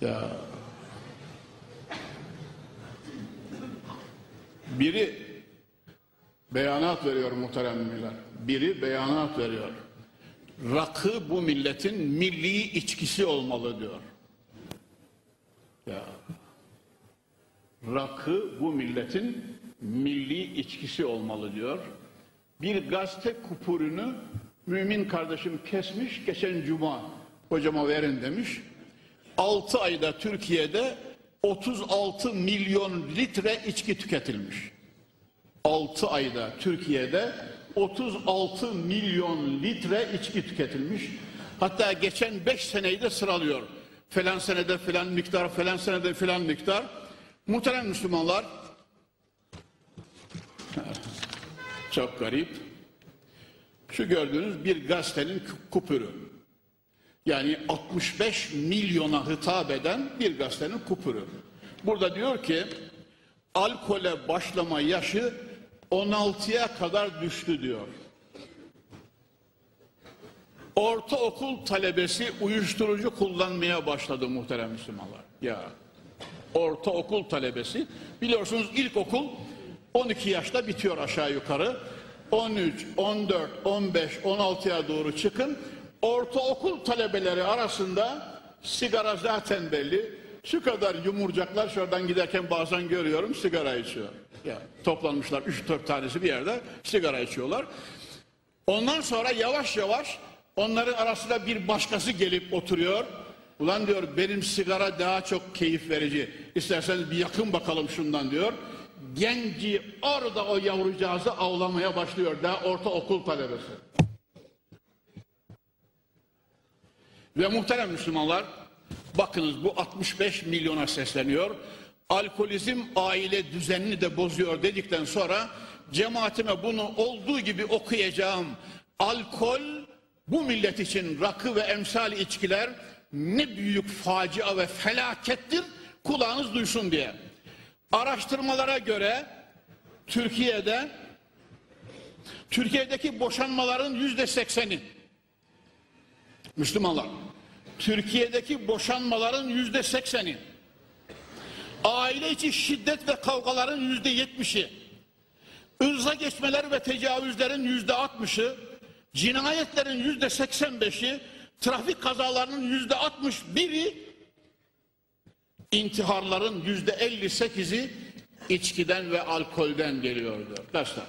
Ya biri beyanat veriyor muhterem. Biri beyanat veriyor. Rakı bu milletin milli içkisi olmalı diyor. Ya rakı bu milletin milli içkisi olmalı diyor. Bir gazete kupürünü mümin kardeşim kesmiş geçen cuma hocama verin demiş. 6 ayda Türkiye'de 36 milyon litre içki tüketilmiş. 6 ayda Türkiye'de 36 milyon litre içki tüketilmiş. Hatta geçen 5 seneyi de sıralıyor. Falan senede filan miktar, falan senede filan miktar. Muhterem Müslümanlar, çok garip. Şu gördüğünüz bir gazetenin kupürü. Yani 65 milyona hitap eden bir gazetenin kupürü. Burada diyor ki alkole başlama yaşı 16'ya kadar düştü diyor. Ortaokul talebesi uyuşturucu kullanmaya başladı muhterem Müslümanlar. Ya ortaokul talebesi biliyorsunuz ilkokul 12 yaşta bitiyor aşağı yukarı. 13, 14, 15, 16'ya doğru çıkın. Ortaokul talebeleri arasında sigara zaten belli. Şu kadar yumurcaklar şuradan giderken bazen görüyorum sigara içiyor. Ya toplanmışlar 3-4 tanesi bir yerde sigara içiyorlar. Ondan sonra yavaş yavaş onların arasında bir başkası gelip oturuyor. Ulan diyor benim sigara daha çok keyif verici. İsterseniz bir yakın bakalım şundan diyor. Genci orada o yavrucağızı avlamaya başlıyor. Daha ortaokul talebesi. Ve muhterem Müslümanlar bakınız bu 65 milyona sesleniyor. Alkolizm aile düzenini de bozuyor dedikten sonra cemaatime bunu olduğu gibi okuyacağım. Alkol bu millet için rakı ve emsal içkiler ne büyük facia ve felakettir kulağınız duysun diye. Araştırmalara göre Türkiye'de Türkiye'deki boşanmaların yüzde sekseni Müslümanlar Türkiye'deki boşanmaların yüzde sekseni aile içi şiddet ve kavgaların yüzde yetmişi ırza geçmeler ve tecavüzlerin yüzde altmışı cinayetlerin yüzde seksen beşi trafik kazalarının yüzde altmış biri intiharların yüzde elli sekizi içkiden ve alkolden geliyor diyor. Arkadaşlar